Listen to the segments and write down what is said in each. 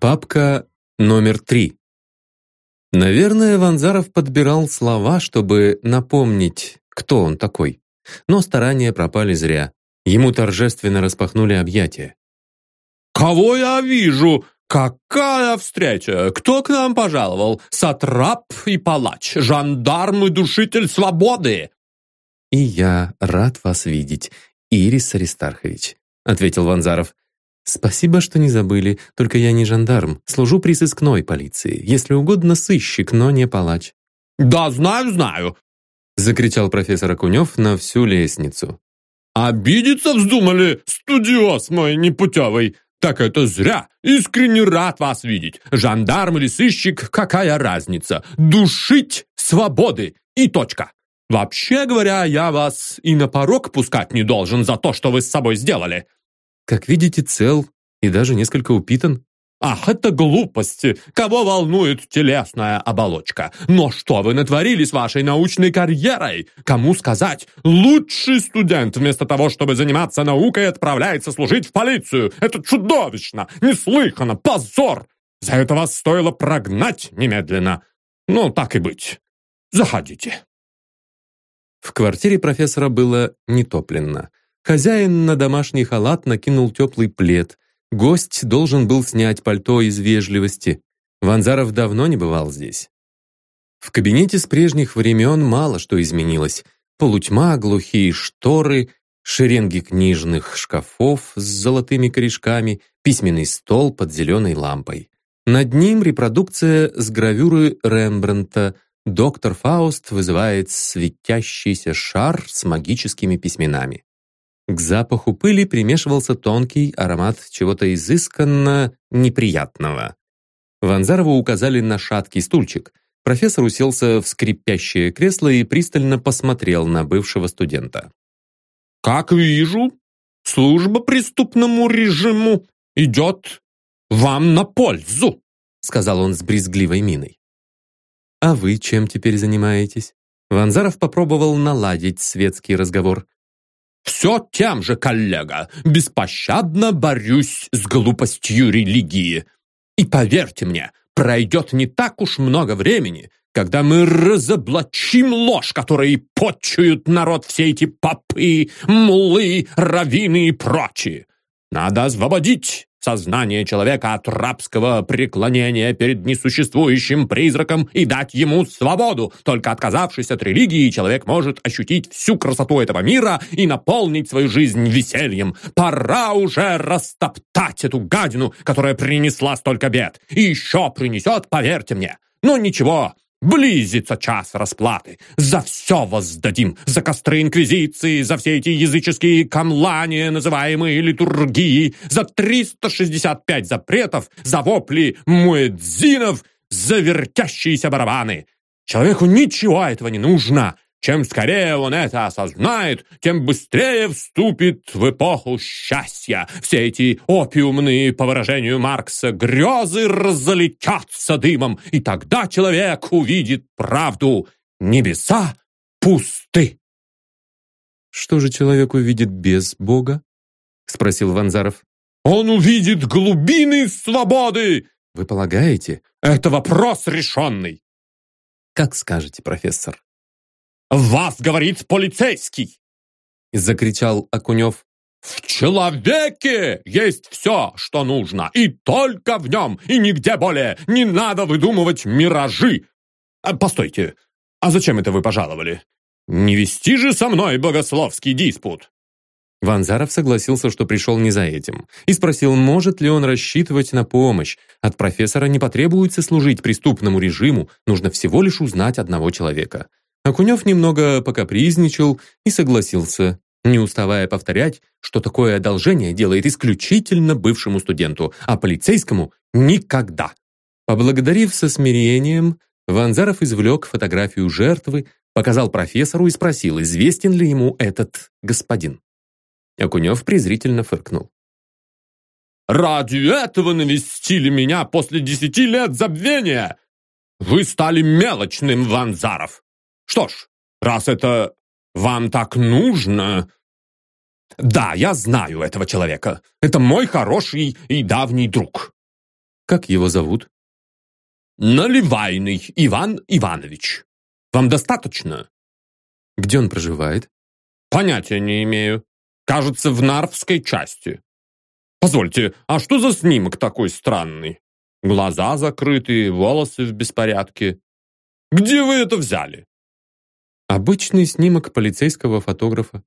Папка номер три. Наверное, Ванзаров подбирал слова, чтобы напомнить, кто он такой. Но старания пропали зря. Ему торжественно распахнули объятия. «Кого я вижу? Какая встреча! Кто к нам пожаловал? Сатрап и палач, жандарм и душитель свободы!» «И я рад вас видеть, Ирис Аристархович», — ответил Ванзаров. «Спасибо, что не забыли, только я не жандарм, служу при сыскной полиции, если угодно сыщик, но не палач». «Да, знаю, знаю!» — закричал профессор Окунев на всю лестницу. «Обидеться вздумали, студиоз мой непутевый! Так это зря! Искренне рад вас видеть! Жандарм или сыщик, какая разница? Душить свободы и точка! Вообще говоря, я вас и на порог пускать не должен за то, что вы с собой сделали!» Как видите, цел и даже несколько упитан. Ах, это глупости! Кого волнует телесная оболочка? Но что вы натворили с вашей научной карьерой? Кому сказать? Лучший студент вместо того, чтобы заниматься наукой, отправляется служить в полицию. Это чудовищно! Неслыханно! Позор! За это вас стоило прогнать немедленно. Ну, так и быть. Заходите. В квартире профессора было нетопленно. Хозяин на домашний халат накинул теплый плед. Гость должен был снять пальто из вежливости. Ванзаров давно не бывал здесь. В кабинете с прежних времен мало что изменилось. Полутьма, глухие шторы, шеренги книжных шкафов с золотыми корешками, письменный стол под зеленой лампой. Над ним репродукция с гравюры Рембрандта «Доктор Фауст вызывает светящийся шар с магическими письменами». К запаху пыли примешивался тонкий аромат чего-то изысканно неприятного. Ванзарову указали на шаткий стульчик. Профессор уселся в скрипящее кресло и пристально посмотрел на бывшего студента. «Как вижу, служба преступному режиму идет вам на пользу», сказал он с брезгливой миной. «А вы чем теперь занимаетесь?» Ванзаров попробовал наладить светский разговор. Все тем же, коллега, беспощадно борюсь с глупостью религии. И поверьте мне, пройдет не так уж много времени, когда мы разоблачим ложь, которой почуют народ все эти попы, мулы, раввины и прочие. Надо освободить сознание человека от рабского преклонения перед несуществующим призраком и дать ему свободу. Только отказавшись от религии, человек может ощутить всю красоту этого мира и наполнить свою жизнь весельем. Пора уже растоптать эту гадину, которая принесла столько бед. И еще принесет, поверьте мне. Но ничего, Близится час расплаты. За все воздадим. За костры инквизиции, за все эти языческие камлания, называемые литургии, за 365 запретов, за вопли муэдзинов, за вертящиеся барабаны. Человеку ничего этого не нужно. Чем скорее он это осознает, тем быстрее вступит в эпоху счастья. Все эти опиумные, по выражению Маркса, грезы разлетятся дымом, и тогда человек увидит правду. Небеса пусты. «Что же человек увидит без Бога?» — спросил Ванзаров. «Он увидит глубины свободы!» «Вы полагаете?» «Это вопрос решенный!» «Как скажете, профессор». «Вас говорит полицейский!» Закричал Окунев. «В человеке есть все, что нужно, и только в нем, и нигде более. Не надо выдумывать миражи. А, постойте, а зачем это вы пожаловали? Не вести же со мной богословский диспут!» Ванзаров согласился, что пришел не за этим, и спросил, может ли он рассчитывать на помощь. От профессора не потребуется служить преступному режиму, нужно всего лишь узнать одного человека. Окунев немного покапризничал и согласился, не уставая повторять, что такое одолжение делает исключительно бывшему студенту, а полицейскому – никогда. Поблагодарив со смирением, Ванзаров извлек фотографию жертвы, показал профессору и спросил, известен ли ему этот господин. Окунев презрительно фыркнул. «Ради этого навестили меня после десяти лет забвения! Вы стали мелочным, Ванзаров! Что ж, раз это вам так нужно... Да, я знаю этого человека. Это мой хороший и давний друг. Как его зовут? Наливайный Иван Иванович. Вам достаточно? Где он проживает? Понятия не имею. Кажется, в Нарвской части. Позвольте, а что за снимок такой странный? Глаза закрыты, волосы в беспорядке. Где вы это взяли? Обычный снимок полицейского фотографа.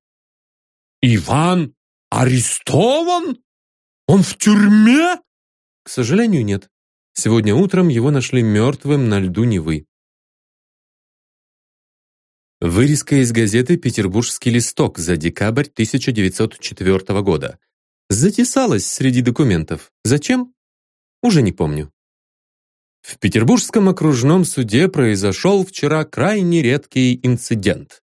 Иван арестован? Он в тюрьме? К сожалению, нет. Сегодня утром его нашли мертвым на льду Невы. Вырезка из газеты «Петербургский листок» за декабрь 1904 года. Затесалась среди документов. Зачем? Уже не помню. В Петербургском окружном суде произошел вчера крайне редкий инцидент.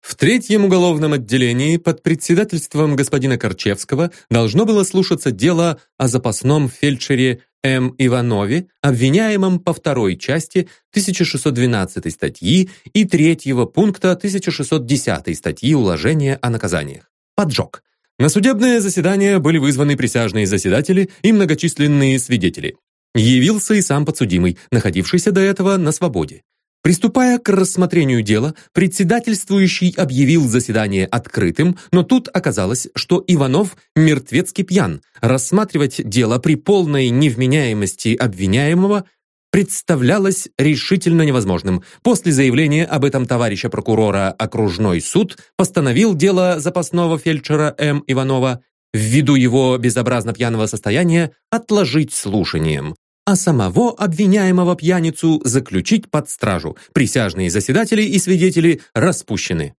В третьем уголовном отделении под председательством господина Корчевского должно было слушаться дело о запасном фельдшере М. Иванове, обвиняемом по второй части 1612 статьи и третьего пункта 1610 статьи уложения о наказаниях. Поджог. На судебное заседание были вызваны присяжные заседатели и многочисленные свидетели. Явился и сам подсудимый, находившийся до этого на свободе. Приступая к рассмотрению дела, председательствующий объявил заседание открытым, но тут оказалось, что Иванов мертвецки пьян. Рассматривать дело при полной невменяемости обвиняемого представлялось решительно невозможным. После заявления об этом товарища прокурора окружной суд постановил дело запасного фельдшера М. Иванова ввиду его безобразно пьяного состояния отложить слушанием а самого обвиняемого пьяницу заключить под стражу. Присяжные заседатели и свидетели распущены.